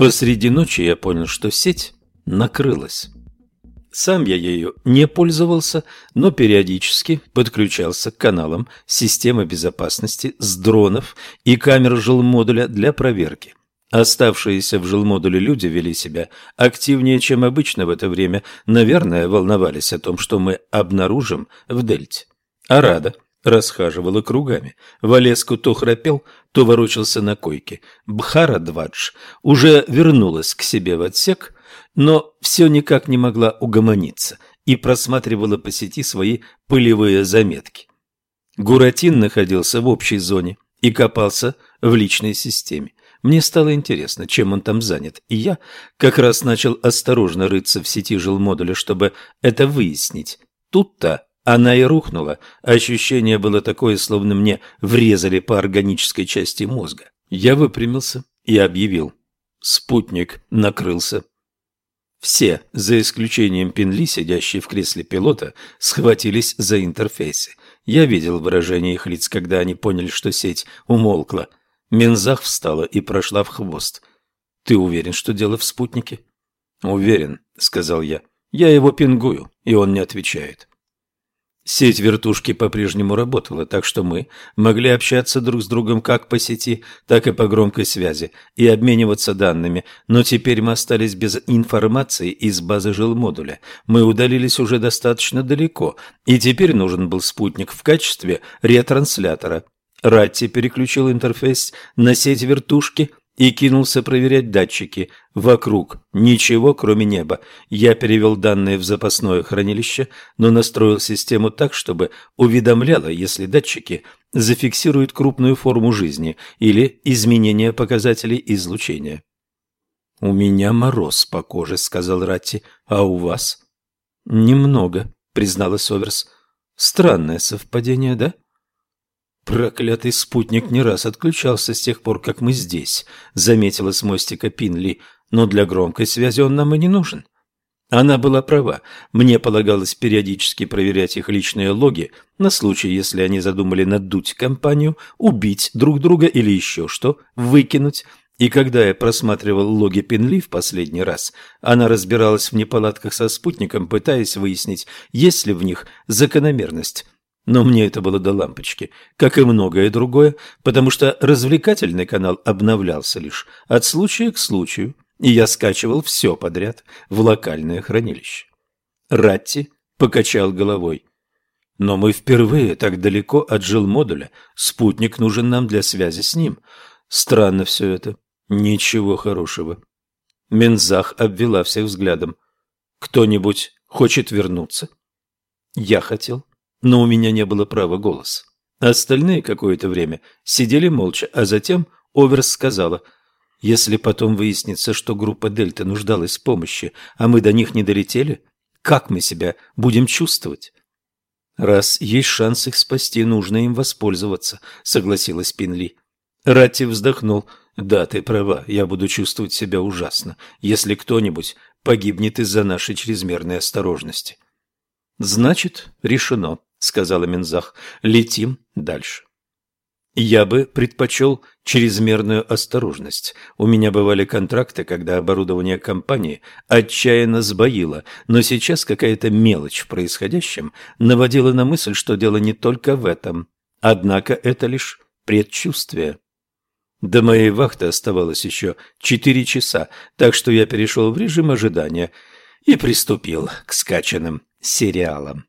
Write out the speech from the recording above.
Посреди ночи я понял, что сеть накрылась. Сам я ею не пользовался, но периодически подключался к каналам системы безопасности с дронов и камер жилмодуля для проверки. Оставшиеся в жилмодуле люди вели себя активнее, чем обычно в это время, наверное, волновались о том, что мы обнаружим в дельте. Арада расхаживала кругами. Валеску то храпел, то ворочался на койке. Бхара-Двадж уже вернулась к себе в отсек, но все никак не могла угомониться и просматривала по сети свои пылевые заметки. Гуратин находился в общей зоне и копался в личной системе. Мне стало интересно, чем он там занят, и я как раз начал осторожно рыться в сети жилмодуля, чтобы это выяснить. Тут-то она и рухнула. Ощущение было такое, словно мне врезали по органической части мозга. Я выпрямился и объявил. Спутник накрылся. Все, за исключением Пинли, сидящие в кресле пилота, схватились за интерфейсы. Я видел выражение их лиц, когда они поняли, что сеть умолкла. Мензах встала и прошла в хвост. «Ты уверен, что дело в спутнике?» «Уверен», — сказал я. «Я его пингую, и он не отвечает». Сеть вертушки по-прежнему работала, так что мы могли общаться друг с другом как по сети, так и по громкой связи и обмениваться данными, но теперь мы остались без информации из базы жилмодуля. Мы удалились уже достаточно далеко, и теперь нужен был спутник в качестве ретранслятора. Ратти переключил интерфейс на сеть вертушки и кинулся проверять датчики. Вокруг ничего, кроме неба. Я перевел данные в запасное хранилище, но настроил систему так, чтобы уведомляло, если датчики зафиксируют крупную форму жизни или изменение показателей излучения. «У меня мороз по коже», — сказал Ратти. «А у вас?» «Немного», — призналась Оверс. «Странное совпадение, да?» «Проклятый спутник не раз отключался с тех пор, как мы здесь», — заметила с мостика Пинли, «но для громкой связи он нам и не нужен». Она была права. Мне полагалось периодически проверять их личные логи на случай, если они задумали надуть компанию, убить друг друга или еще что, выкинуть. И когда я просматривал логи Пинли в последний раз, она разбиралась в неполадках со спутником, пытаясь выяснить, есть ли в них закономерность. Но мне это было до лампочки, как и многое другое, потому что развлекательный канал обновлялся лишь от случая к случаю, и я скачивал все подряд в локальное хранилище. Ратти покачал головой. Но мы впервые так далеко от жилмодуля. Спутник нужен нам для связи с ним. Странно все это. Ничего хорошего. Мензах обвела всех взглядом. Кто-нибудь хочет вернуться? Я хотел но у меня не было права голоса. Остальные какое-то время сидели молча, а затем Оверс сказала, «Если потом выяснится, что группа Дельта нуждалась в помощи, а мы до них не долетели, как мы себя будем чувствовать?» «Раз есть шанс их спасти, нужно им воспользоваться», — согласилась Пинли. Ратти вздохнул. «Да, ты права, я буду чувствовать себя ужасно, если кто-нибудь погибнет из-за нашей чрезмерной осторожности». «Значит, решено», сказала Минзах. Летим дальше. Я бы предпочел чрезмерную осторожность. У меня бывали контракты, когда оборудование компании отчаянно сбоило, но сейчас какая-то мелочь в происходящем наводила на мысль, что дело не только в этом. Однако это лишь предчувствие. До моей вахты оставалось еще четыре часа, так что я перешел в режим ожидания и приступил к скачанным сериалам.